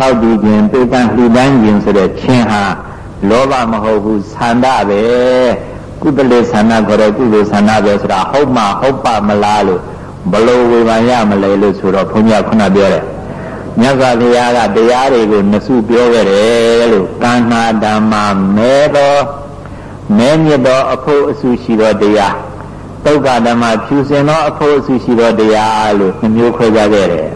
ဆောက်တည်ခြင်းပေကံလှူဒန်းခြင်းဆိုတဲ့ခြင်းဟာလောဘမဟုတ်ဘူးဆန္ဒပဲကုသလေဆန္ဒခေါ်တဲ့ကုသိုလ်ဆန္ဒပဲဆိုတာဟုတ်မှဟုတ်ပါမလားလို့ဘလို့ဝေဖန်ရမလဲလို့ဆိုတော့ဘုန်းကြီးကခုနပြောတယ်မြတ်စွာဘုရားကတရားတွေကိုနှစုပြောခဲ့တယ်လို့ကာဏဓမ္မမဲသောမဲမြတ်သောအဖို့အဆူရှိသောတရားတုတ်ကဓမ္မဖြူစင်သောအဖို့အဆူရှိသောတရားလို့နှမျိုးခွဲကြခဲ့တယ်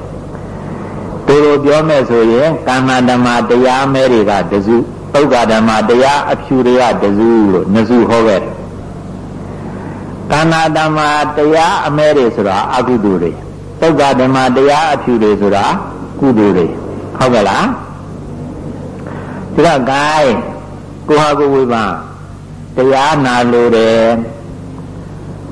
သူတို့ပြောမဲ့ဆိုရင်ကာဏဓမ္မတရားမဲတွေကတစုတုတ်ကဓမ္မတရားအဖြူတွေကတစုလို့နှစုဟောခဲ့တယ်ကာဏဓမ္မတရားအမဲတွေဆိုတာအကုသိုလ်တွေတုတ်ကဓမ္မတရားအဖြူတွေဆိုတာကုသိုလ်တွေဟုတ်ကဲ့လားဒါက gain ကိုဟာကိုဝေပါတရားနာလို့တယ်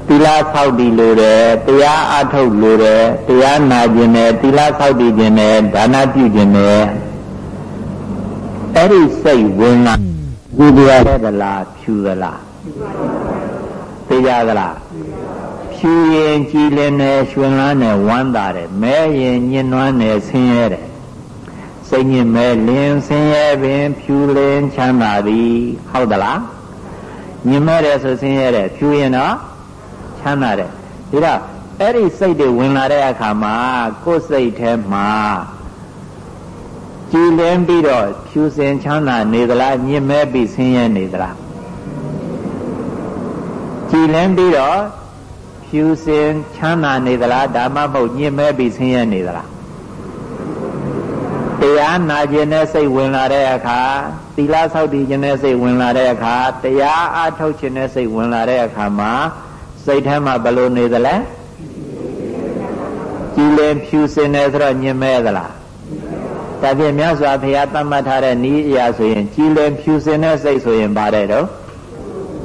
သီလဆောက်တည်လို့တယ်တရားအထုတ်လို့တယ်တရားနာခြင်းနဲ့သီလဆောက်တည်ခြင်းနဲ့ဒါနပြုခြင်းနဲ့အဲ့ဒီစိတ်ဝင်လာကုသိုလ်ရတဲ့လားဖြူသလားသိကြသလားဖြူရင်ကြည်လင်နဲ့ရွှင်လန်းနဲ့ဝမ်းသာတယ်မဲရင်ညှဉ်းနှွမ်းနဲ့ဆင်းရဲတယ်စိတ်ညစ်မဲလင်းဆင်းရဲပင်ဖြူလင်းချမ်းသာသည်ဟုတ်သလားညင်မဲ့တယ်ဆိုဆင်းရဲတယ်ဖြူရင်တော့ ချမ်းသာတယ်ဒါတော့အဲ့ဒီစိတ်တွေဝင်လာတဲ့အခါမှာကိုယ်စိတ်ထဲမှာကြည်လင်းပြီးတော့ဖြူစင်ချမ်းသာနေသလားညင်မဲ့ပြီးဆင်းရဲနေသလားကြည်လင်းပြီးတော့ဖြူစင်ချမ်းသာနေသလားဒါမှမဟုတ်ညင်မဲ့ပြီးဆင်းရဲနေသလားတရားနာခြင်းနဲ့စိတ်ဝင်လာတဲ့အခါသီလဆောက်တည်ခြင်းနဲ့စိတ်ဝင်လာတဲ့အခါတရားအားထုတ်ခြင်းနဲ့စိတ်ဝင်လာတဲ့အခါမှာ စိတ်ထဲမှာဘယ်လိုနေသလဲကြည်လင်ဖြူစင်တယ်ဆိုတော့ညင်မဲ့သလားဒါဖြင့်မြတ်စွာဘုရားသတ်မှတ်ထားတဲ့ဤအရာဆိုရင်ကြည်လင်ဖြူစင်တဲ့စိတ်ဆိုရင်ပါတယ်တော့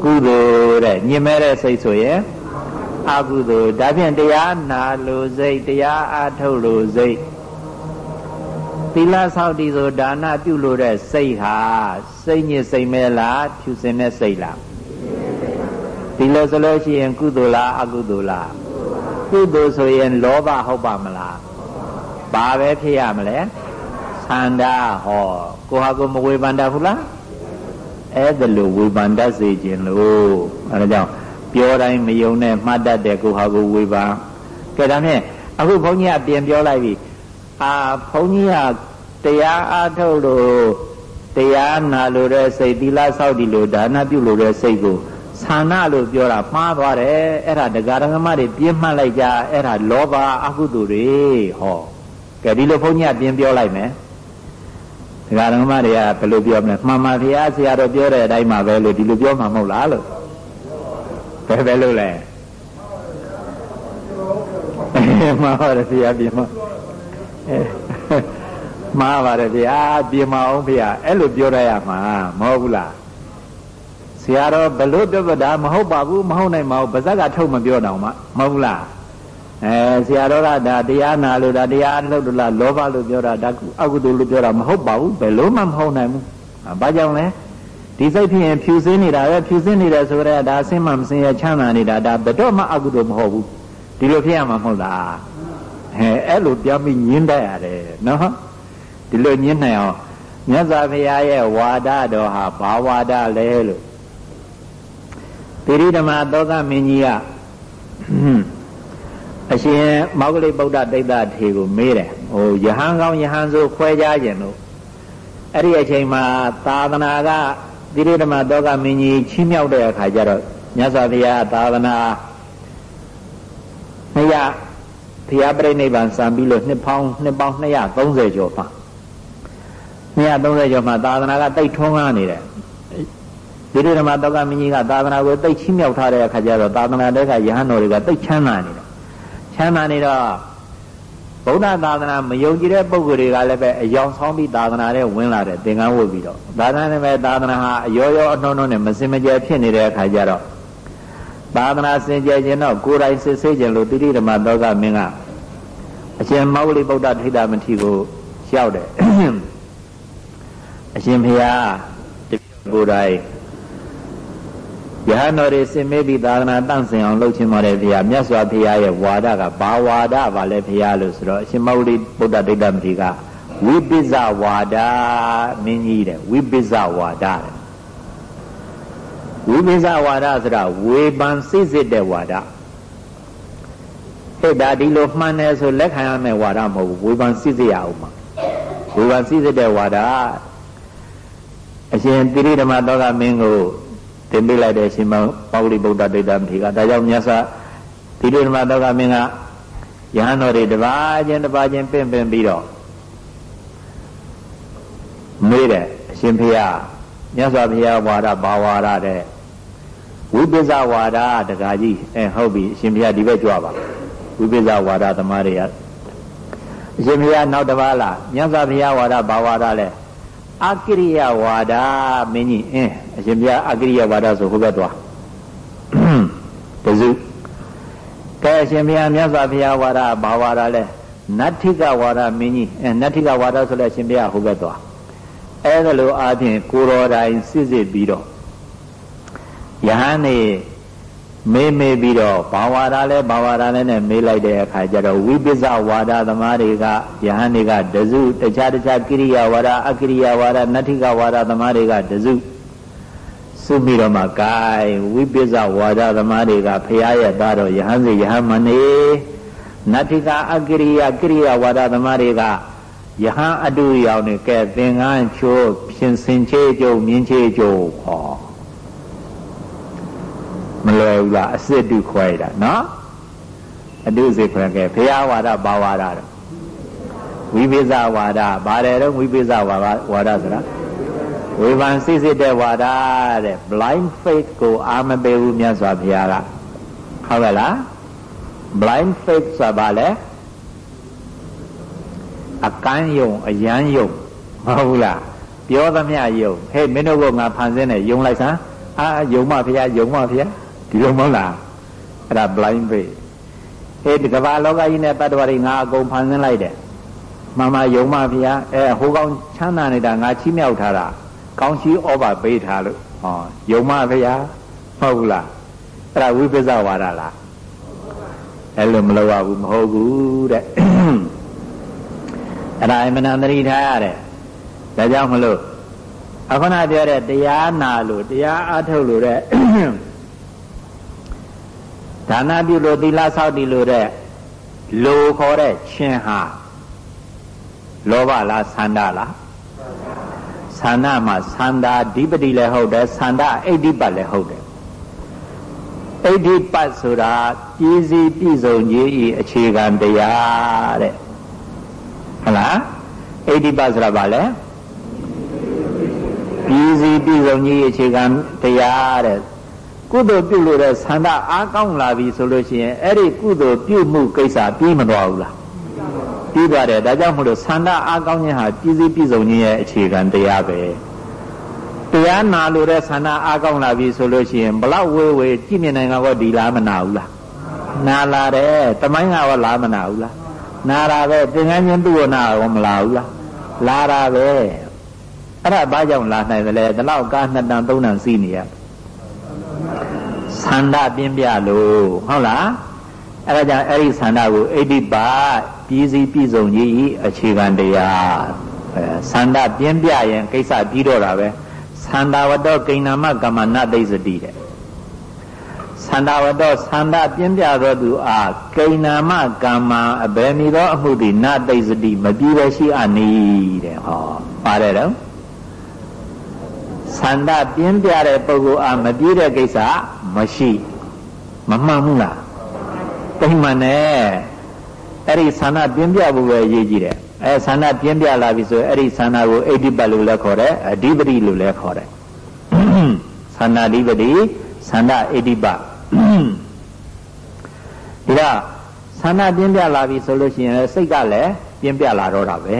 ကုသိုလ်တဲ့ညင်မဲ့တဲ့စိတ်ဆိုရင်အကုသိုလ်ဒါဖြင့်တရားနာလို့စိတ်တရားအားထုတ်လို့စိတ်သီလဆောက်တည်ဆိုဒါနပြုလို့တဲ့စိတ်ဟာစိတ်ညစ်စိတ်မဲလားဖြူစင်တဲ့စိတ်လား ဒီလိုဆိုလို့ရှိရင်ကုသိုလ်လားအကုသိုလ်လားကုသိုလ်ဆိုရင်လောဘဟုတ်ပါမလားဘာပဲဖြစ်ရမလဲသန္တာဟောကိုဟာကိုမဝေဖန်တတ်ဘူးလားအဲ့ဒါလိုဝေဖန်တတ်စေခြင်းလို့အဲဒါကြောင့်ပြောတိုင်းမယုံနဲ့မှတ်တတ်တဲ့ကိုဟာကိုဝေဖန်ကဲဒါဖြင့်အခုဘုန်းကြီးကပြင်ပြောလိုက်ပြီအာဘုန်းကြီးကတရားအားထုတ်လို့တရားနာလို့တဲ့စိတ်သီလဆောက်တည်လို့ဒါနပြုလို့တဲ့စိတ်ကို ဆန္ဒလို့ပြောတာမှားသွားတယ်အဲ့ဒါဒကာဒကမတွေပြင်းမှတ်လိုက်ကြအဲ့ဒါလောဘအကုသိုလ်တွေဟောကဲဒီလိုဘုန်းကြီးကပြင်းပြောလိုက်မယ်ဒကာဒကမတွေကဘယ်လိုပြောမလဲမှန်ပါဗျာဆရာတော်ပြောတဲ့အတိုင်းမှာပဲလို့ဒီလိုပြောမှာမဟုတ်လားလို့ဘယ်ပဲလို့လဲမှားပါတယ်ဆရာပြင်းမှာမှားပါတယ်ဗျာပြင်မအောင်ဗျာအဲ့လိုပြောရရမှာမဟုတ်ဘူးလား ဆရာတော်ဘလို့ပြပတာမဟုတ်ပါဘူးမဟုတ်နိုင်ပါဘူးပါဇက်ကထုတ်မပြောတော့မှမဟုတ်ဘူးလားအဲဆရာတော်ကဒါတရားနာလို့ဒါတရားအထုတ်လို့လားလောဘလို့ပြောတာဒါအကုသိုလ်လို့ပြောတာမဟုတ်ပါဘူးဘယ်လို့မှမဟုတ်နိုင်ဘူးဘာကြောင့်လဲဒီစိတ်ဖြစ်ရင်ဖြူစင်းနေတာပဲဖြူစင်းနေတယ်ဆိုတော့ဒါအစင်းမှမစင်းရချမ်းသာနေတာဒါဘယ်တော့မှအကုသိုလ်မဟုတ်ဘူးဒီလိုဖြစ်ရမှာမဟုတ်လားအဲအဲ့လိုပြောပြီးညင်းတတ်ရတယ်နော်ဒီလိုညင်းနိုင်အောင်မြတ်စွာဘုရားရဲ့ဝါဒတော်ဟာဘာဝါဒလဲလို့ တိရိဓမ္မသောကမင်းကြီးကအရှင်မောဂလိဗုဒ္ဓတိတ်တထေကိုမေးတယ်ဟိုယဟန်ကောင်းယဟန်ဆိုခွဲကြခြင်းလို့အဲ့ဒီအချိန်မှာသာသနာကတိရိဓမ္မသောကမင်းကြီးချီးမြှောက်တဲ့အခါကျတော့မြတ်စွာဘုရားသာသနာမရဘုရားပြိဋိဘံစံပြီးလို့နှစ်ပေါင်းနှစ်ပေါင်း230ကျော်ပါ230ကျော်မှာသာသနာကတိတ်ထွန်းကားနေတယ် ဒီလိုဓမ္မတောကမင်းကြီးကသာသနာကိုတိတ်ချင်းမြောက်ထားတဲ့အခါကျတော့သာသနာတဲကယဟန်တော်တွေကတိတ်ချမ်းသာနေတယ်ချမ်းသာနေတော့ဗုဒ္ဓသာသနာမယုံကြည်တဲ့ပုဂ္ဂိုလ်တွေကလည်းပဲအယောင်ဆောင်ပြီးသာသနာထဲဝင်လာတယ်သင်္ကန်းဝတ်ပြီးတော့သာသနာနဲ့ပဲသာသနာဟာအရောရောအနှုံနှုံနဲ့မစင်မကြယ်ဖြစ်နေတဲ့အခါကျတော့သာသနာစင်ကြယ်ခြင်းတော့ကိုယ်တိုင်စစ်ဆေးခြင်းလို့တိတိဓမ္မတောကမင်းကအရှင်မောဂလိဗုဒ္ဓထိတာမထီကိုရောက်တယ်အရှင်ဘုရားတပည့်ကိုယ်တိုင် ယဟန်တော်တွေစင်မေးပြီးသာသနာတန့်စင်အောင်လုပ်ခြင်းပါတယ်ဘုရားမြတ်စွာဘုရားရဲ့ဝါဒကဘာဝါဒပါလဲဘုရားလို့ဆိုတော့အရှင်မောဂလိဗုဒ္ဓဒိဋ္ဌမတိကဝိပိဇဝါဒမင်းကြီးတဲ့ဝိပိဇဝါဒတဲ့ဝိပိဇဝါဒဆိုတာဝေပန်စိစစ်တဲ့ဝါဒဟဲ့ဒါဒီလိုမှန်တယ်ဆိုလက်ခံရမယ့်ဝါဒမဟုတ်ဘူးဝေပန်စိစစ်ရအောင်ပါဝေပန်စိစစ်တဲ့ဝါဒအရှင်တိရိဓမ္မတောကမင်းကို တင်ပေးလိုက်တဲ့ရှင်မောပါဠိဗုဒ္ဓဒိဋ္ဌမထေရဒါကြောင့်မြတ်စွာတိရိဓမ္မတောကမင်းကယဟန်တော်တွေတပါးချင်းတပါးချင်းပင့်ပင်ပြီးတော့မေးတယ်အရှင်ဖေယမြတ်စွာဘုရားဝါဒဘာဝါဒတဲ့ဝိပဿဝါဒတကားကြီးအဲဟုတ်ပြီအရှင်ဘုရားဒီဘက်ကြွပါဝိပဿဝါဒသမားတွေကအရှင်ဘုရားနောက်တစ်ပါးလားမြတ်စွာဘုရားဝါဒဘာဝါဒလဲအကိရိယဝါဒမင်းကြီးအင်း အရှင်ဘုရားအကိရိယဝါဒဆိုဟိုဘက်သွားတစုကဲအရှင်ဘုရားမြတ်စွာဘုရားဝါဒဘာဝါဒလဲနတ္ထိကဝါဒမင်းကြီးအဲနတ္ထိကဝါဒဆိုလဲအရှင်ဘုရားဟိုဘက်သွားအဲဒါလိုအားဖြင့်ကိုတော်တိုင်စစ်စစ်ပြီးတော့ယဟန်နေမေးမေးပြီးတော့ဘာဝါဒလဲဘာဝါဒလဲနဲ့မေးလိုက်တဲ့အခါကျတော့ဝိပဿဝါဒသမားတွေကယဟန်တွေကတစုတခြားတခြားကိရိယာဝါဒအကိရိယာဝါဒနတ္ထိကဝါဒသမားတွေကတစု စုပြီးတော့မှ gain ဝိပဿဝါဒသမားတွေကဖရာရဲ့သားတော်ယဟန်စီယဟန်မနေနတ္ထိကအကိရိယာကိရိယာဝါဒသမားတွေကယဟန်အတူရောက်နေကဲသင်္ကန်းချိုးဖြင်စင်ချေကျုံမြင်းချေကျုံဟောမလွယ်ဘူးလားအစစ်တုခွဲတာနော်အတုစစ်ခွဲကဲဘုရားဝါဒဘာဝါဒတော့ဝိပိဿဝါဒဘာတယ်တော့ဝိပိဿဝါဒဝါဒဆိုတာ ဝေဖန်စိစစ်တဲ့ဝါဒတဲ့ blind faith ကိုအာမပေးဘူးမြတ်စွာဘုရားကဟုတ်ကဲ့လား blind faith ဆိုတာဘာလဲအကန်းယုံအယမ်းယုံမဟုတ်ဘူးလားပြောသမျှယုံဟဲ့မင်းတို့ကငါဖန်ဆင်းတယ်ယုံလိုက်စမ်းအာယုံမဖျားယုံမဖျားဒီလိုမဟုတ်လားအဲ့ဒါ blind faith ဟဲ့ဒီကမ္ဘာလောကကြီးနဲ့တတ္တဝါတွေငါအကုန်ဖန်ဆင်းလိုက်တယ်မမယုံမဖျားအဲဟိုကောင်ချမ်းသာနေတာငါချီးမြှောက်ထားတာ ကောင်းချီးဩဘာပေးထားလို့ဟောယုံမဖျားဟုတ်ဘူးလားအဲ့ဒါဝိပဿနာဝါဒလားအဲ့လိုမလုပ်ရဘူးမဟုတ်ဘူးတဲ့အဲ့ဒါအမှန်တန်ထားရတဲ့ဒါကြောင့်မလို့အခုနပြောတဲ့တရားနာလို့တရားအထုတ်လို့တဲ့ဒါနပြုလို့သီလဆောက်တည်လို့တဲ့လိုခေါ်တဲ့ခြင်းဟာလောဘလားသန္တာလား သန္တာမှာသန္တာဓိပတိလည်းဟုတ်တယ်သန္တာအိဋ္ဌိပတ်လည်းဟုတ်တယ်အိဋ္ဌိပတ်ဆိုတာပြည်စည်းပြည်စုံကြီးဤအခြေခံတရားတဲ့ဟုတ်လားအိဋ္ဌိပတ်ဆိုတာဘာလဲပြည်စည်းပြည်စုံကြီးအခြေခံတရားတဲ့ကုသိုလ်ပြုလို့တဲ့ဆန္ဒအားကောင်းလာပြီဆိုလို့ရှိရင်အဲ့ဒီကုသိုလ်ပြုမှုကိစ္စပြီးမသွားဘူးလား ပြီးသွားတယ်ဒါကြောင့်မလို့ဆန္ဒအားကောင်းခြင်းဟာပြည်စည်းပြည်စုံခြင်းရဲ့အခြေခံတရားပဲတရားနာလို့တဲ့ဆန္ဒအားကောင်းလာပြီဆိုလို့ရှိရင်ဘလောက်ဝေးဝေးကြည့်မြင်နိုင်ကောဒီလားမနာဘူးလားနာလာတယ်တမိုင်းကရောလားမနာဘူးလားနာတာပဲသင်္ကန်းချင်းသူ့ဝနာရောမလာဘူးလားလာတာပဲအဲ့ဒါဘာကြောင့်လာနိုင်တယ်လဲဒီလောက်ကားနှစ်တန်သုံးတန်စီးနေရဆန္ဒပြင်းပြလို့ဟုတ်လားအဲ့ဒါကြောင့်အဲ့ဒီဆန္ဒကိုအိဋ္ဌိပါ ပြည်စည်းပြည်စုံကြီးအခြေခံတရားဆန္ဒပြင်းပြရင်ကိစ္စပြီးတော့တာပဲသန္တာဝတ္တကိဏမကမ္မနသိစတိတဲ့သန္တာဝတ္တသန္တာပြင်းပြသောသူအားကိဏမကမ္မအဘယ်မီသောအမှုသည်နသိစတိမပြီးပဲရှိအနီးတဲ့ဟောပါတယ်တော့ဆန္ဒပြင်းပြတဲ့ပုဂ္ဂိုလ်အားမပြေးတဲ့ကိစ္စမရှိမမှန်ဘူးလားတိမ်မှန်တယ် အဲ့ဒီဆန္ဒပြင်းပြဖို့ပဲရေးကြည့်တယ်အဲဆန္ဒပြင်းပြလာပြီဆိုအဲ့ဒီဆန္ဒကိုအိဋ္ဌိပတ်လို့လည်းခေါ်တယ်အဓိပတိလို့လည်းခေါ်တယ်ဆန္ဒအဓိပတိဆန္ဒအိဋ္ဌိပတ်ဒီတော့ဆန္ဒပြင်းပြလာပြီဆိုလို့ရှိရင်စိတ်ကလည်းပြင်းပြလာတော့တာပဲ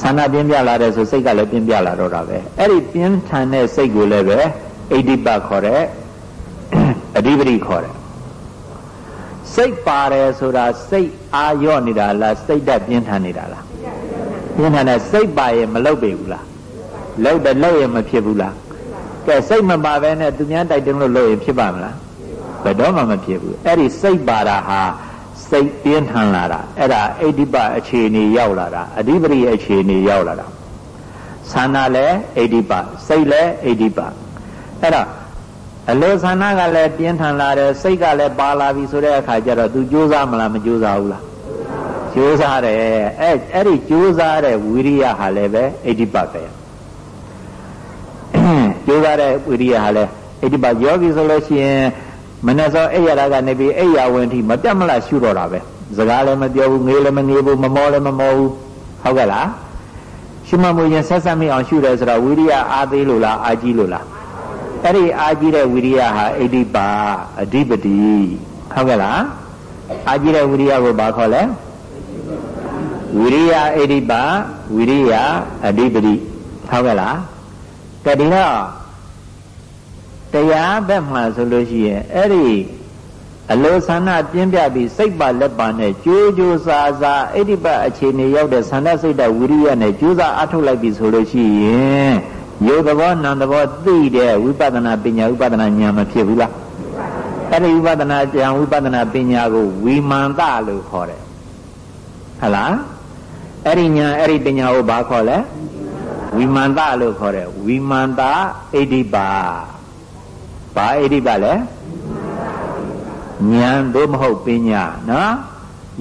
ဆန္ဒပြင်းပြလာတဲ့ဆိုစိတ်ကလည်းပြင်းပြလာတော့တာပဲအဲ့ဒီပြင်းထန်တဲ့စိတ်ကိုလည်းပဲအိဋ္ဌိပတ်ခေါ်တယ်အဓိပတိခေါ်တယ် စိတ်ပါတယ်ဆိုတာစိတ်အာရော့နေတာလားစိတ်ဓာတ်ပြင်းထန်နေတာလားပြင်းထန်တဲ့စိတ်ပါရင်မလုတ်ပေဘူးလားလုတ်တယ်လုတ်ရင်မဖြစ်ဘူးလားကဲစိတ်မပါဘဲနဲ့သူများတိုက်တွန်းလို့လုတ်ရင်ဖြစ်ပါမလားဘယ်တော့မှမဖြစ်ဘူးအဲ့ဒီစိတ်ပါတာဟာစိစိတ်ပြင်းထန်လာတာအဲ့ဒါအိဋ္ဌိပအခြေအနေရောက်လာတာအဓိပတိအခြေအနေရောက်လာတာသန္တာလည်းအိဋ္ဌိပစိတ်လည်းအိဋ္ဌိပအဲ့တော့ အလိုသန္တာကလည်းပြင်းထန်လာတယ်စိတ်ကလည်းပါလာပြီဆိုတဲ့အခါကျတော့ तू ကြိုးစားမလားမကြိုးစားဘူးလားကြိုးစားတယ်အဲ့အဲ့ဒီကြိုးစားတဲ့ဝိရိယဟာလည်းပဲအိဋ္ဌိပပဲကြိုးစားတဲ့ဝိရိယဟာလည်းအိဋ္ဌိပယောဂီဆိုလို့ရှိရင်မနေ့စောအိယာရကနေပြီးအိယာဝင်ထိမပြတ်မလားရှုတော့တာပဲစကားလည်းမပြောဘူးငေးလည်းမငေးဘူးမမောလည်းမမောဘူးဟုတ်ကဲ့လားရှုမှတ်မှုရင်ဆက်ဆက်မိအောင်ရှုတယ်ဆိုတော့ဝိရိယအားသေးလို့လားအာကြီးလို့လား အဲ့ဒီအာကြီးတဲ့ဝိရိယဟာအိဋ္ဌိပါအဓိပတိဟုတ်ကဲ့လားအာကြီးတဲ့ဝိရိယကိုဘာခေါ်လဲဝိရိယအိဋ္ဌိပါဝိရိယအဓိပတိဟုတ်ကဲ့လားကဲဒီတော့တရားဘက်မှာဆိုလို့ရှိရင်အဲ့ဒီအလိုဆန္ဒပြင်းပြပြီးစိတ်ပါလက်ပါနဲ့ကြိုးကြိုးစားစားအိဋ္ဌိပအခြေအနေရောက်တဲ့ဆန္ဒစိတ်တဝိရိယနဲ့ကြိုးစားအထုတ်လိုက်ပြီဆိုလို့ရှိရင် ယုတ်သဘောနံသဘောသိတဲ့ဝိပဿနာပညာဝိပဿနာဉာဏ်မဖြစ်ဘူးလားအဲ့ဒီဝိပဿနာဉာဏ်ဝိပဿနာပညာကိုဝိမာန်တလို့ခေါ်တယ်ဟလားအဲ့ဒီဉာဏ်အဲ့ဒီပညာကိုဘာခေါ်လဲဝိမာန်တလို့ခေါ်တယ်ဝိမာန်တအိဋ္ဌိပါဘာဣတိပလဲဉာဏ်သို့မဟုတ်ပညာနော်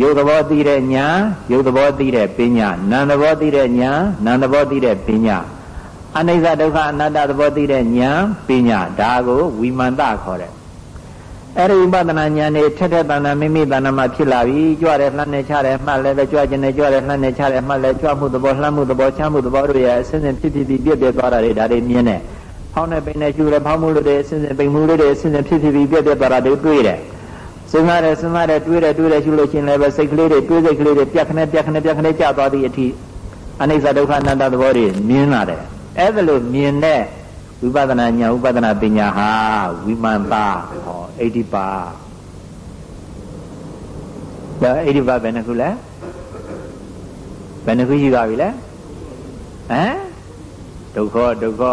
ယုတ်သဘောသိတဲ့ဉာဏ်ယုတ်သဘောသိတဲ့ပညာနာမ်သဘောသိတဲ့ဉာဏ်နာမ်သဘောသိတဲ့ပညာ အနိစ္စဒုက္ခအနတ္တသဘောသိတဲ့ဉာဏ်ပညာဒါကိုဝိမာန်တခေါ်တယ်အဲ့ဒီဥပဒနာဉာဏ်နဲ့ထက်ထက်တန်တန်မိမိတဏ္ဍမှာဖြစ်လာပြီကြွတယ်လှမ်းနေချတယ်မှတ်လဲပဲကြွခြင်းနဲ့ကြွတယ်လှမ်းနေချတယ်မှတ်လဲကြွမှုသဘောလှမ်းမှုသဘောချမ်းမှုသဘောတို့ရဲ့အစဉ်စဉ်ဖြစ်ဖြစ်ပြီးပြည့်ပြည့်သွားတာတွေဒါတွေမြင်တယ်ဖောင်းတဲ့ပိန်နဲ့ကျူတယ်ဖောင်းမှုလို့တဲ့အစဉ်စဉ်ပိန်မှုလို့တဲ့အစဉ်စဉ်ဖြစ်ဖြစ်ပြီးပြည့်ပြည့်သွားတာတွေတွေ့တယ်စဉ်းစားတယ်စဉ်းစားတယ်တွေးတယ်တွေးတယ်ရှုလို့ချင်းလည်းပဲစိတ်ကလေးတွေတွေးစိတ်ကလေးတွေပြက်ခနဲ့ပြက်ခနဲ့ပြက်ခနဲ့ကြာသွားသည့်အထိအနိစ္စဒုက္ခအနတ္တသဘောတွေမြင်လာတယ် အဲ့ဒါလို့မြင်တဲ့ဝိပဿနာဉာဏ်ဝိပဿနာပညာဟာဝိမန္တာဟောအိဋ္ဌိပါဒါအိဋ္ဌိပါဘယ်နှခုလဲဘယ်နှခုရှိပါပြီလဲဟမ်ဒုက္ခဒုက္ခ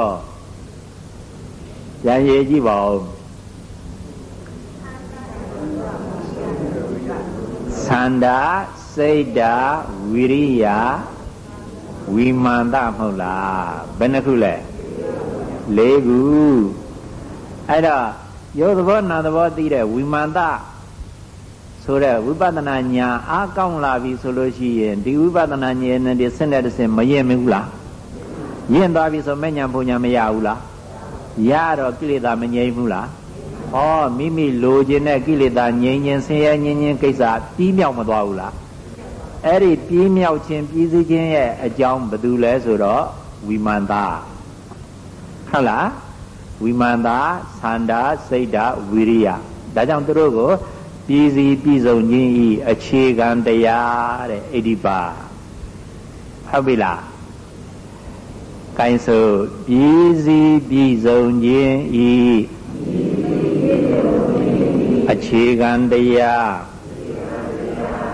ပြန်ရည်ကြည့်ပါဦးသန္တာစိတ်တာဝိရိယ ဝိမာန်တမဟုတ်လားဘယ်နှခုလဲ၄ခုအဲ့တော့ယောသဘောနာသဘောသိတဲ့ဝိမာန်တဆိုတဲ့ဝိပဿနာညာအားကောင်းလာပြီဆိုလို့ရှိရင်ဒီဝိပဿနာဉာဏ်နဲ့ဒီဆင့်တဲ့တစ်ဆင့်မရင်မဘူးလားယဉ်သွားပြီဆိုမဲ့ညာဘုံညာမရဘူးလားရတော့ကိလေသာမငြိမ်းဘူးလားဟောမိမိလိုချင်တဲ့ကိလေသာငြိမ်းခြင်းဆင်းရဲငြိမ်းခြင်းကိစ္စပြီးမြောက်မသွားဘူးလား အဲ့ဒီပြီးမြောက်ခြင်းပြီးစီးခြင်းရဲ့အကြောင်းဘယ်သူလဲဆိုတော့ဝိမာန်တာဟုတ်လားဝိမာန်တာသန္တာစိတ်တာဝိရိယဒါကြောင့်သူတို့ကိုပြည်စီပြည်စုံခြင်းဤအခြေခံတရားတဲ့အိဋ္ဌိပါဟုတ်ပြီလားကိုင်းဆိုပြည်စည်းပြည်စုံခြင်းဤအခြေခံတရား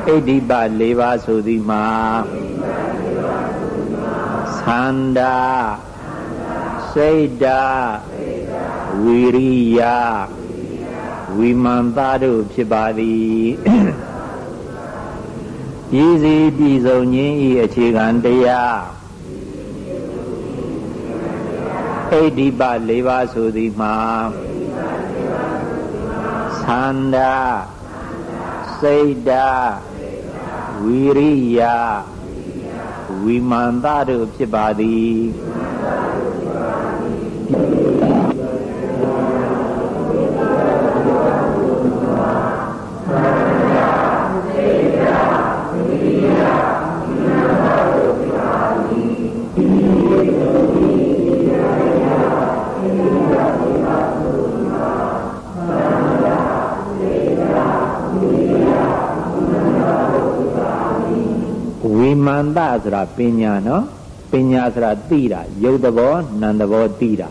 ဣတိပ၄ပါးဆိုသည်မှာသန္တာစိတ်တာဝိရိယဝိမန္တတို့ဖြစ်ပါသည်ပြည်စည်းပြည်စုံခြင်းဤအခြေခံတရားဣတိပ၄ပါးဆိုသည်မှာသန္တာစိတ်တာ ဝိရိယဝိမာန်တတို့ဖြစ်ပါသည် ဆိုတာပညာနော်ပညာဆိုတာသိတာယုတ်သဘောနံသဘောသိတာ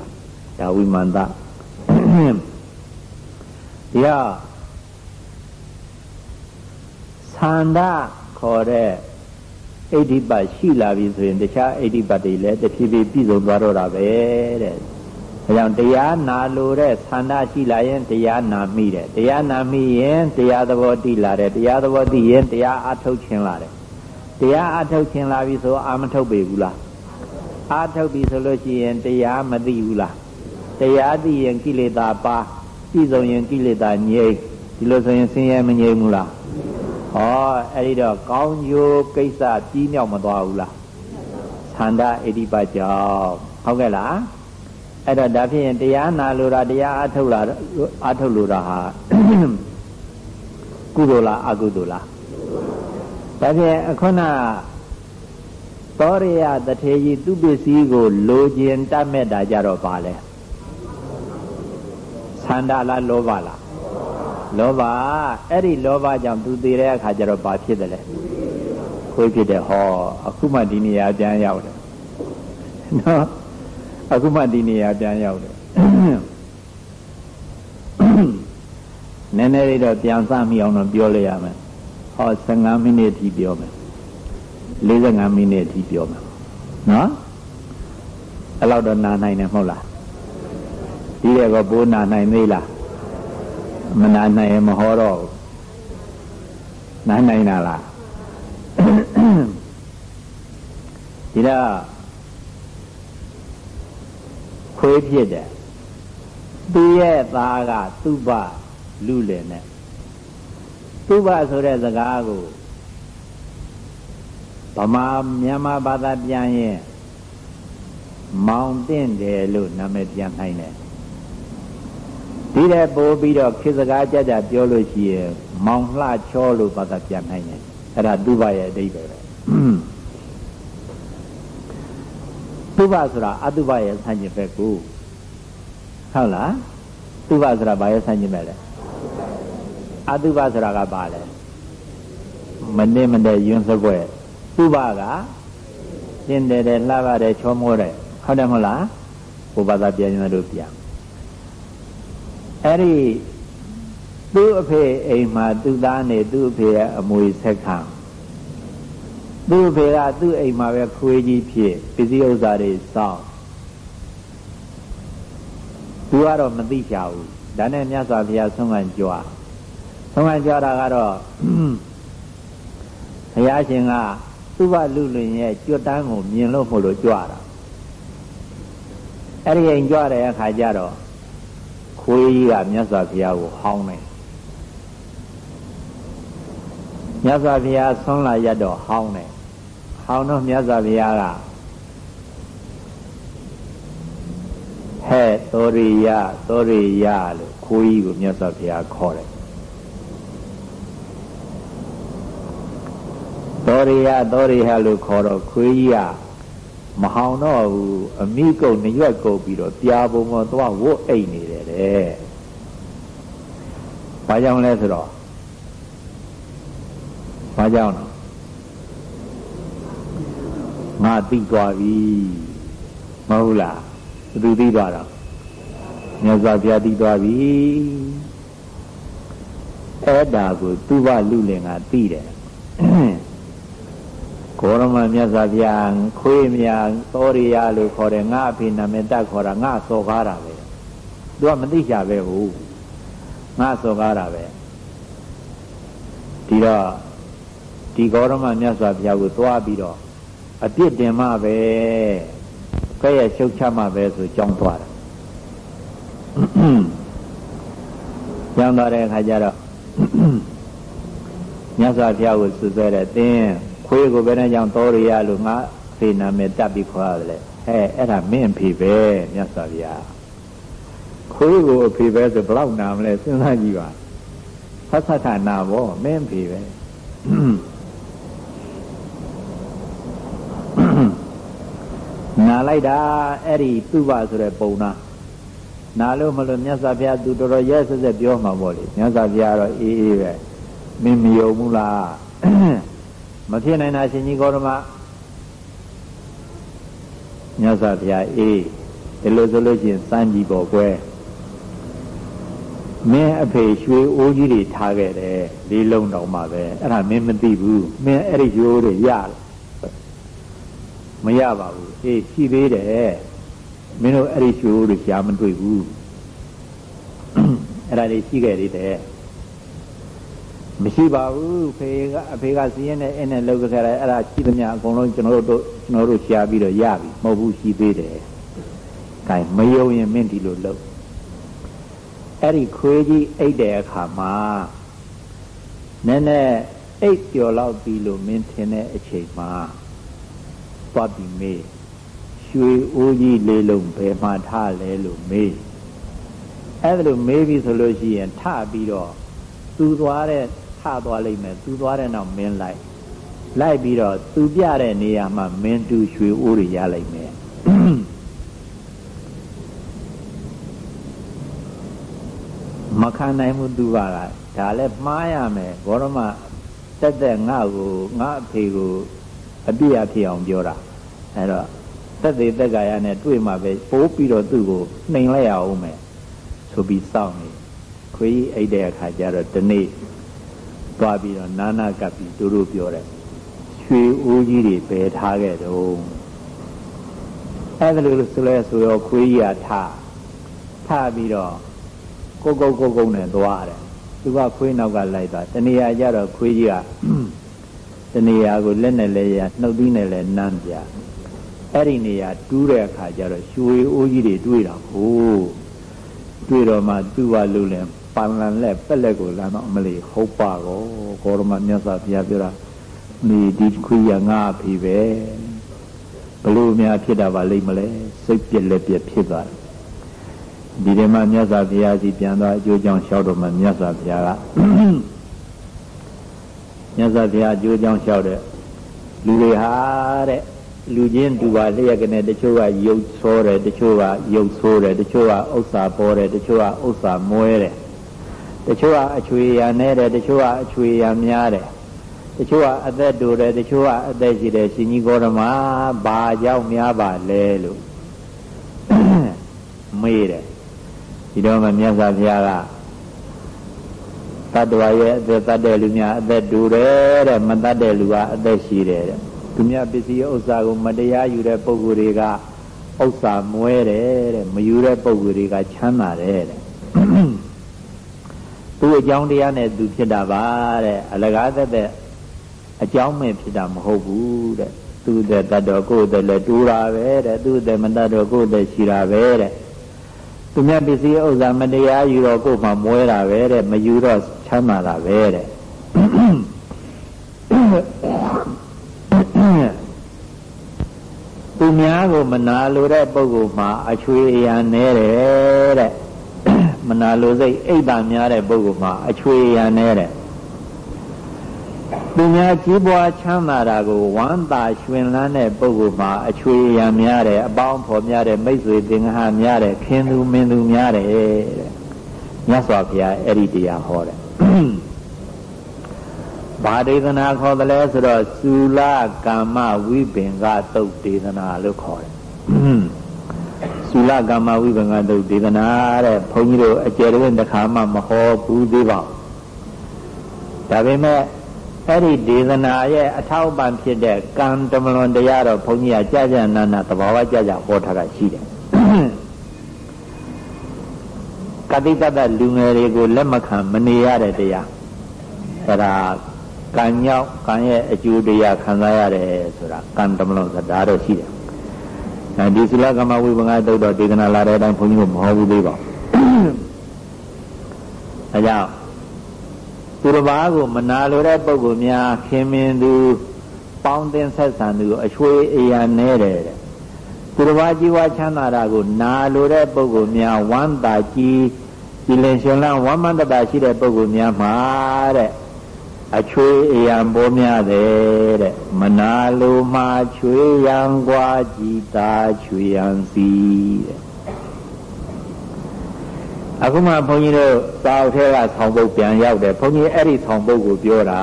ဒါဝိမန္တတရားသန္တာခေါ်တဲ့အိဋ္ဌိပတ်ရှိလာပြီဆိုရင်တခြားအိဋ္ဌိပတ်တွေလည်းတဖြည်းဖြည်းပြည့်စုံသွားတော့တာပဲတဲ့ဒါကြောင့်တရားနာလို့တဲ့ဆန္ဒရှိလာရင်တရားနာမိတယ်တရားနာမိရင်တရားသဘောတည်လာတယ်တရားသဘောတည်ရင်တရားအထုတ်ခြင်းလာတယ် တရားအထုတ်ခြင်းလာပြီဆိုအာမထုတ်ပေဘူးလားအာထုတ်ပြီဆိုလို့ရှိရင်တရားမသိဘူးလားတရားသိရင်ကိလေသာပါပြည့်စုံရင်ကိလေသာငြိမ့်ဒီလိုဆိုရင်ဆင်းရဲမငြိမ့်ဘူးလားဟောအဲ့ဒီတော့ကောင်းကျိုးကိစ္စပြီးမြောက်မသွားဘူးလားသန္တာဣတိပကြောင့်ဟုတ်ကဲ့လားအဲ့တော့ဒါဖြစ်ရင်တရားနာလို့တာတရားအထုတ်လာအထုတ်လို့တာဟာကုသိုလ်လားအကုသိုလ်လား ဒါဖြင့်အခုနသောရိယတထေကြီးသူပစ္စည်းကိုလိုချင်တတ်မဲ့တာကြတော့ပါလဲသန္တာလားလောဘလားလောဘအဲ့ဒီလောဘကြောင့်သူတည်တဲ့အခါကျတော့ဘာဖြစ်တယ်လဲခွေးဖြစ်တယ်ဟောအခုမှဒီနေရာပြန်ရောက်တယ်နော်အခုမှဒီနေရာပြန်ရောက်တယ်နည်းနည်းလေးတော့ပြန်စမိအောင်တော့ပြောလိုက်ရမယ် ဟော15မိနစ်ထိပြောမယ်45မိနစ်ထိပြောမယ်နော်အဲ့လောက်တော့နာနိုင်တယ်မဟုတ်လားဒီရဲ့ကဘိုးနာနိုင်သေးလားမနာနိုင်ရင်မဟောတော့နာနိုင်တာလားဒီတော့ခွေးဖြစ်တယ်သူရဲ့သားကသူ့ဘလူလင်နဲ့ သူ့ဘဆိုတဲ့စကားကိုဗမာမြန်မာဘာသာပြန်ရင်မောင်တင့်တယ်လို့နာမည်ပြန်နိုင်တယ်ဒီတဲ့ပို့ပြီးတော့ခေစကားကြကြပြောလို့ရှိရင်မောင်လှချောလို့ဘာသာပြန်နိုင်တယ်အဲ့ဒါသူ့ဘရဲ့အဓိပ္ပာယ်ပဲသူဘဆိုတာအတုဘရဲ့ဆန့်ကျင်ဘက်ကိုဟုတ်လားသူဘဆိုတာဘာရဲ့ဆန့်ကျင်ဘက်လဲ အတုဘဆိုတာကဘာလဲမနစ်မတဲ့ယွန်းစပွဲသူဘကရှင်းတယ်တယ်လှပါတယ်ချောမောတယ်ဟုတ်တယ်မဟုတ်လားဘုဘာသာပြန်ရင်တို့ပြန်အဲ့ဒီသူ့အဖေအိမ်မှာသူ့သားနေသူ့အဖေရဲ့အမွေဆက်ခံသူ့ဖေကသူ့အိမ်မှာပဲခွေးကြီးဖြစ်ပစ္စည်းဥစ္စာတွေစောင့်သူကတော့မသိချဘူးဒါနဲ့မြတ်စွာဘုရားဆုံးခံကြွား ဆုံးခံကြွားတာကတော့ဘုရားရှင်ကသူ့ဘလူလွင်ရဲ့ကြွတန်းကိုမြင်လို့မို့လို့ကြွားတာအဲ့ဒီအိမ်ကြွားတဲ့အခါကျတော့ခွေးကြီးကမြတ်စွာဘုရားကိုဟောင်းတယ်မြတ်စွာဘုရားဆုံးလာရတော့ဟောင်းတယ်ဟောင်းတော့မြတ်စွာဘုရားကဟဲ့သောရိယသောရိယလို့ခိုးကြီးကိုမြတ်စွာဘုရားခေါ်တယ် ရိယသောရိယလို့ခေါ်တော့ခွေးကြီးကမဟောင်တော့ဘူးအမိကုတ်နရွက်ကုတ်ပြီးတော့ပြာပုံပေါ်သွားဝတ်အိတ်နေတယ်တဲ့။ဘာကြောင့်လဲဆိုတော့ဘာကြောင့်လဲငါသိသွားပြီမဟုတ်လားဘယ်သူသိသွားတော့မြတ်စွာဘုရားသိသွားပြီအဲ့ဒါကိုသူဘလူလင်ကသိတယ်ကို ရမမြတ်စွာဘုရားခွေးမြာသောရိယလို့ခေါ်တယ်ငါအဖေနာမည်တက်ခေါ်တာငါစော်ကားတာပဲသူကမသိကြပဲဟုတ်ငါစော်ကားတာပဲဒီတော့ဒီဂေါရမမြတ်စွာဘုရားကိုသွားပြီးတော့အပြစ်တင်မှပဲကဲ့ရဲ့ရှုပ်ချမှပဲဆိုကြောင်းသွားတာကြောင်းသွားတဲ့အခါကျတော့မြတ်စွာဘုရားကိုစွဆွဲတယ်တင်း ခွေးကိုဘယ်နဲ့ကြောင့်တော်ရရလို့ငါဖေနာမယ်တက်ပြီးခေါ်ရတယ်ဟဲ့အဲ့ဒါမင်းအဖေပဲမြတ်စွာဘုရားခွေးကိုအဖေပဲဆိုဘလောက်နာမလဲစဉ်းစားကြည့်ပါဖတ်ဖတ်ထာနာဘောမင်းအဖေပဲနာလိုက်တာအဲ့ဒီသူ့ဘဆိုတဲ့ပုံနာနာလို့မလို့မြတ်စွာဘုရားသူတော်တော်ရဲဆက်ဆက်ပြောမှာပေါ့လေမြတ်စွာဘုရားတော့အေးအေးပဲမင်းမယုံဘူးလား မဖြစ်နိုင်တာရှင်ကြီးကောရမမြတ်စွာဘုရားအေးဒီလိုဆိုလို့ရှိရင်စမ်းကြည့်ပေါ့ကွယ်မင်းအဖေရွှေအိုးကြီးတွေထားခဲ့တယ်လေးလုံးတောင်မှပဲအဲ့ဒါမင်းမသိဘူးမင်းအဲ့ဒီရွှေအိုးတွေရမရပါဘူးအေးရှိသေးတယ်မင်းတို့အဲ့ဒီရွှေအိုးတွေရှားမတွေ့ဘူးအဲ့ဒါတွေရှိခဲ့သေးတယ် မရှိပါဘူးဖေကအဖေကစီးရင်နဲ့အဲ့နဲ့လောက်ခဲ့တယ်အဲ့ဒါရှိသမျှအကုန်လုံးကျွန်တော်တို့ကျွန်တော်တို့ရှားပြီးတော့ရပြီမဟုတ်ဘူးရှိသေးတယ်။ဒါမယုံရင်မင်းဒီလိုလုပ်အဲ့ဒီခွေးကြီးအိတ်တဲ့အခါမှာနည်းနည်းအိတ်ကျော်လောက်ပြီးလို့မင်းထင်တဲ့အချိန်မှာသွားပြီးမေးရွှေအိုးကြီးလေးလုံးဘယ်မှာထားလဲလို့မေးအဲ့ဒါလို့မေးပြီဆိုလို့ရှိရင်ထပြီးတော့သူသွားတဲ့ထ သွားလိမ့်မယ်သူသွားတဲ့နောက်မင်းလိုက်လိုက်ပြီးတော့သူပြတဲ့နေရာမှာမင်းတူရွှေအိုးတွေရလိုက်မယ်မခံနိုင်မှုသူပါကဒါလည်းမှားရမယ်ဘောရမတက်တက်ငါ့ကိုငါအဖေကိုအပြည့်အဖြစ်အောင်ပြောတာအဲ့တော့တက်သေးတက်ကာယနဲ့တွေ့မှပဲပိုးပြီးတော့သူ့ကိုနှိမ်လိုက်ရအောင်မယ်ဆိုပြီးစောင့်နေခွေးကြီးအိတ်တဲ့အခါကျတော့ဒီနေ့ သွားပြီးတော့နာနာကပ်ပြီးတို့တို့ပြောတယ်ရွှေအိုးကြီးတွေပယ်ထားခဲ့တော့အဲ့ဒါလို့ဆိုလဲဆိုရောခွေးကြီးကထားထားပြီးတော့ကိုကုတ်ကိုကုတ်နဲ့သွားတယ်သူကခွေးနောက်ကလိုက်သွားတနေရာကျတော့ခွေးကြီးကတနေရာကိုလက်နဲ့လဲရနှုတ်သီးနဲ့လဲနမ်းပြအဲ့ဒီနေရာတူးတဲ့အခါကျတော့ရွှေအိုးကြီးတွေတွေးတာဟုတ်တွေ့တော့မှသူ့ဝလူလင် ပန်လန်လက်ပက်လက်ကိုလမ်းတော့အမလီဟုတ်ပါကောကောရမမြတ်စွာဘုရားပြောတာဒီဒီခွေးရငါအဖေပဲဘလို့များဖြစ်တာပါလိမ့်မလဲစိတ်ပြက်လက်ပြက်ဖြစ်သွားတယ်ဒီထဲမှာမြတ်စွာဘုရားကြီးပြန်သွားအကျိုးကြောင့်လျှောက်တော့မှမြတ်စွာဘုရားကမြတ်စွာဘုရားအကျိုးကြောင့်လျှောက်တဲ့လူတွေဟာတဲ့လူချင်းတူပါလျက်ကနေတချို့ကယုတ်ဆိုးတယ်တချို့ကယုတ်ဆိုးတယ်တချို့ကဥစ္စာပေါ်တယ်တချို့ကဥစ္စာမွဲတယ် တချို့ကအချွေရနဲတယ်တချို့ကအချွေရများတယ်တချို့ကအသက်တူတယ်တချို့ကအသက်ရှိတယ်ရှင်ကြီးကောဓမဘာကြောင့်များပါလဲလို့မေးတယ်ဒီတော့မှမြတ်စွာဘုရားကတတ္တဝါရဲ့အသက်တတ်တဲ့လူများအသက်တူတယ်တဲ့မတတ်တဲ့လူကအသက်ရှိတယ်တဲ့သူများပစ္စည်းဥစ္စာကိုမတရားယူတဲ့ပုဂ္ဂိုလ်တွေကဥစ္စာမွဲတယ်တဲ့မယူတဲ့ပုဂ္ဂိုလ်တွေကချမ်းသာတယ်တဲ့ သူအကြောင်းတရားနဲ့သူဖြစ်တာပါတဲ့အလကားသက်သက်အကြောင်းမဲ့ဖြစ်တာမဟုတ်ဘူးတဲ့သူတဲ့တတ်တော်ကိုယ်တဲ့လည်းတူတာပဲတဲ့သူတဲ့မတတ်တော်ကိုယ်တဲ့ရှိတာပဲတဲ့သူမြတ်ပစ္စည်းဥစ္စာမတရားယူတော့ကိုယ်မှမွဲတာပဲတဲ့မယူတော့ချမ်းသာတာပဲတဲ့သူများကိုမနာလိုတဲ့ပုဂ္ဂိုလ်မှာအချွေအရန်နေတယ်တဲ့ မနာလိုစိတ်အိတ်တာများတဲ့ပုဂ္ဂိုလ်မှာအချွေအရန်နေတယ်သူများကြီးပွားချမ်းသာတာကိုဝမ်းသာရွှင်လန်းတဲ့ပုဂ္ဂိုလ်မှာအချွေရံများတယ်အပေါင်းဖော်များတယ်မိတ်ဆွေသင်္ဃာများတယ်ခင်သူမင်းသူများတယ်တဲ့မြတ်စွာဘုရားအဲ့ဒီတရားဟောတယ်ဘာဒေသနာခေါ်တယ်လဲဆိုတော့သုလကာမဝိပင်ကသုတ်ဒေသနာလို့ခေါ်တယ် သုလကာမဝိပင်ကသုတ်ဒေသနာတဲ့ဘုန်းကြီးတို့အကျယ်တဝင်းတစ်ခါမှမဟောဘူးသေးပါဘူးဒါပေမဲ့အဲ့ဒီဒေသနာရဲ့အထောက်ပံ့ဖြစ်တဲ့ကံတမလွန်တရားတော့ဘုန်းကြီးကကြာကြာနာနာသဘာဝကြာကြာဟောထားတာရှိတယ်ကတိတ္တလူငယ်တွေကိုလက်မခံမနေရတဲ့တရားအဲ့ဒါကံညောင်းကံရဲ့အကျိုးတရားခံစားရတယ်ဆိုတာကံတမလွန်ဆိုတာတော့ရှိတယ် အဲဒီသုလကမဝိပငါတုတ်တော်ဒေသနာလာတဲ့အတိုင်းဘုန်းကြီးကမဟောဘူးသေးပါဘူးအဲကြောင့်သူတစ်ပါးကိုမနာလိုတဲ့ပုံကိုများခင်မင်သူပေါင်းတင်ဆက်ဆံသူအချွေအရာနဲတယ်တဲ့သူတစ်ပါးជីវချမ်းသာတာကိုနာလိုတဲ့ပုံကိုများဝမ်းသာကြီးကြည်လင်ရှင်လန်းဝမ်းမန္တတာရှိတဲ့ပုံကိုများမှာတဲ့ အချွေအယံပေါ်များတယ်တဲ့မနာလိုမှာချွေရန်ကွာကြည်သာချွေရန်စီတဲ့အခုမှဘုန်းကြီးတို့တောက်ထဲကဆောင်ပုတ်ပြန်ရောက်တယ်ဘုန်းကြီးအဲ့ဒီဆောင်ပုတ်ကိုပြောတာ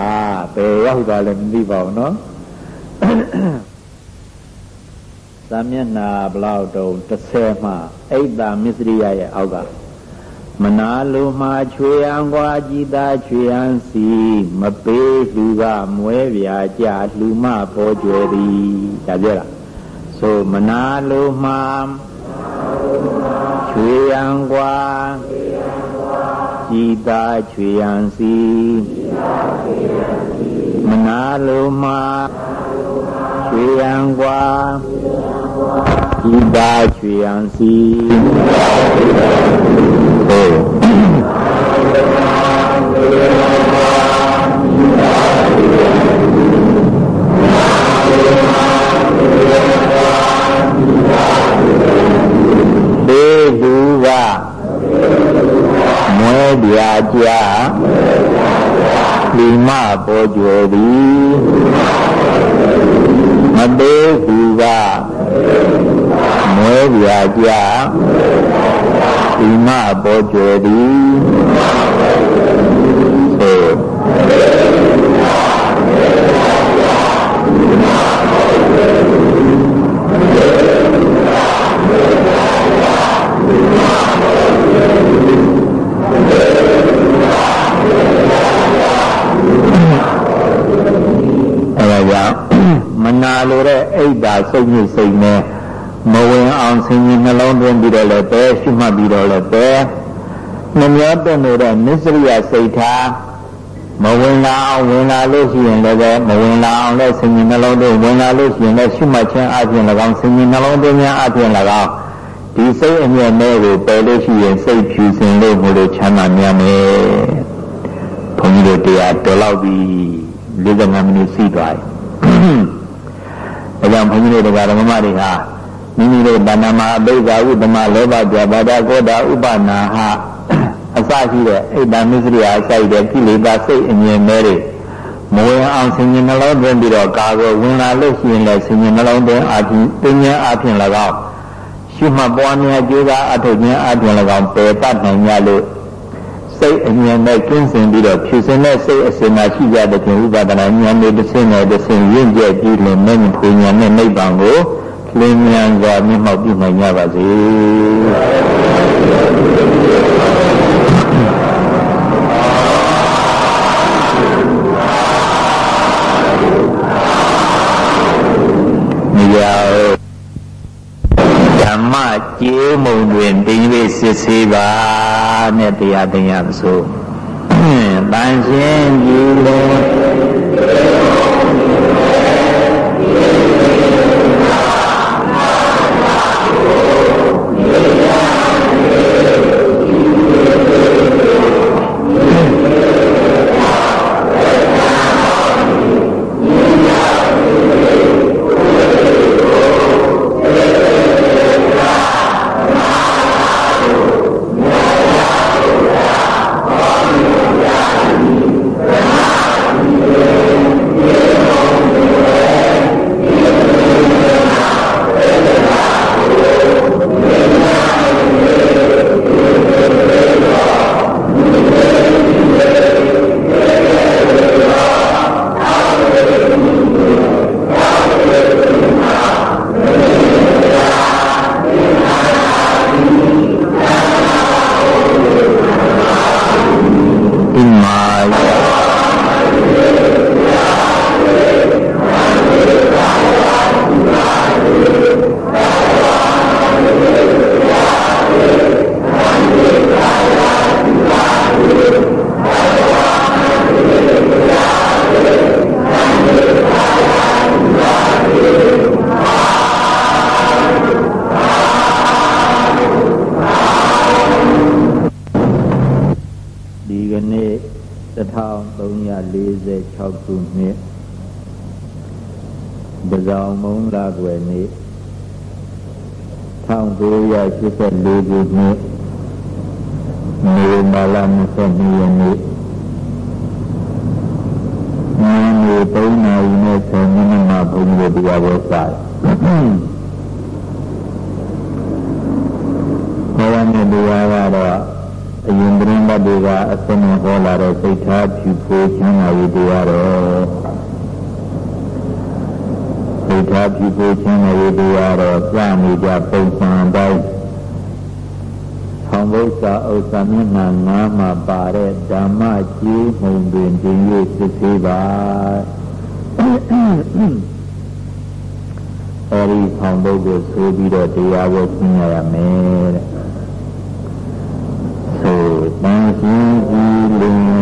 ဘယ်ရောက်သွားလဲမသိပါဘူးနော်သာမျက်နာဘလောက်တုံ30မှအိတ်တာမစ္စရိယရဲ့အောက်က မနာလိုမှချွေရန်กว่าကြည်သာချွေရန်စီမပေးလူကမွဲပြာကြလူမပေါ်ကျွယ်သည်ဒါပြောတာဆိုမနာလိုမှ ချွေရန်กว่าကြည်သာချွေရန်စီမနာလိုမှာချွေရန်กว่าကြည်သာချွေရန်စီ ဒေလူကမွဲပြာကြလိမပေါ်ကျွယ်သည်မသေးသူကမွဲပြာကြ လိမပေါ်ကျွယ်သည်လိုတဲ့အိတ်တာစိတ်ညစ်စိတ်နဲ့ မဝင်အောင်ဆင်ញင်နှလုံးသွင်းပြီးတော့လည်းပဲရှိမှတ်ပြီးတော့လည်းပဲနှမျောတက်နေတဲ့မစ္စရိယစိတ်ထားမဝင်လာအောင်ဝင်လာလို့ရှိရင်လည်းပဲမဝင်လာအောင်လည်းဆင်ញင်နှလုံးသွင်းဝင်လာလို့ရှိရင်လည်းရှိမှတ်ခြင်းအပြင်၎င်းဆင်ញင်နှလုံးသွင်းခြင်းအပြင်၎င်းဒီစိတ်အမြဲနဲ့ကိုပယ်လို့ရှိရင်စိတ်ဖြူစင်လို့မလို့ချမ်းသာမြတ်မယ်ဘုန်းကြီးတို့တရားတော်လောက်ပြီး45မိနစ်ရှိသွားပြီဒါကြောင့်ဘုန်းကြီးတို့တရားဓမ္မတွေဟာ မိမိတို့တဏ္ဍမှာအဘိဓါဥပမလောဘပြပါဒကောတာဥပနာဟအစရှိတဲ့အိတ်တမစ္စရိယာအစိုက်တဲ့ကိလေသာစိတ်အမြင်မဲတွေမဝင်အောင်ဆင်ញင်နှလုံးသွင်းပြီးတော့ကာကွယ်ဝင်လာလို့ရှိရင်လည်းဆင်ញင်နှလုံးသွင်းအာဖြင့်ပညာအဖြစ်၎င်းရှိမှပွားများကြိုးစားအထောက်ခြင်းအပြင်၎င်းပယ်တတ်နိုင်ကြလို့စိတ်အမြင်နဲ့ကျင်းစင်ပြီးတော့ဖြူစင်တဲ့စိတ်အစဉ်မှာရှိကြတဲ့ပြင်ဥပဒနာဉာဏ်နဲ့တစ်ဆင့်နဲ့တစ်ဆင့်ရင့်ကျက်ပြီးလင်မဲ့ဖူဉာဏ်နဲ့နိဗ္ဗာန်ကို လင်းမြန်စွာမြတ်မောက်ပြုနိုင်ကြပါစေကျေးမုံတွင်တင်း၍စစ်ဆေးပါနဲ့တရားသင်ရဆိုတန်ရှင်းကြည်လေ 1984ခုနှစ်နိုမာလာ22ရက်နေ့ညနေ3နာရီနဲ့10မိနစ်မှာဘုန်းကြီးတို့တရားပွဲစတယ်။ဘောဝနဲ့တရားကတော့အရင်ကတည်းကတွေကအစနဲ့ဟောလာတဲ့စိတ်ထားဖြူဖို့ချမ်းသာရေးတရားတော့ထားပြုဖို့ခြင်းရဲ့တရားတော်ပြနေကြပုံစံတိုင်း ဆောင်ဘုရားဥစ္စာမျက်နှာငါးမှာပါတဲ့ဓမ္မကြီးမှုန်တွင်တင်၍စစ်ဆေးပါအဲဒီဖောင်ပုဒ်ကိုဆိုပြီးတော့တရားဝဲဆင်းရရမယ်တဲ့ဆိုတန်ရှင်းကြည်လတဲ့သင်္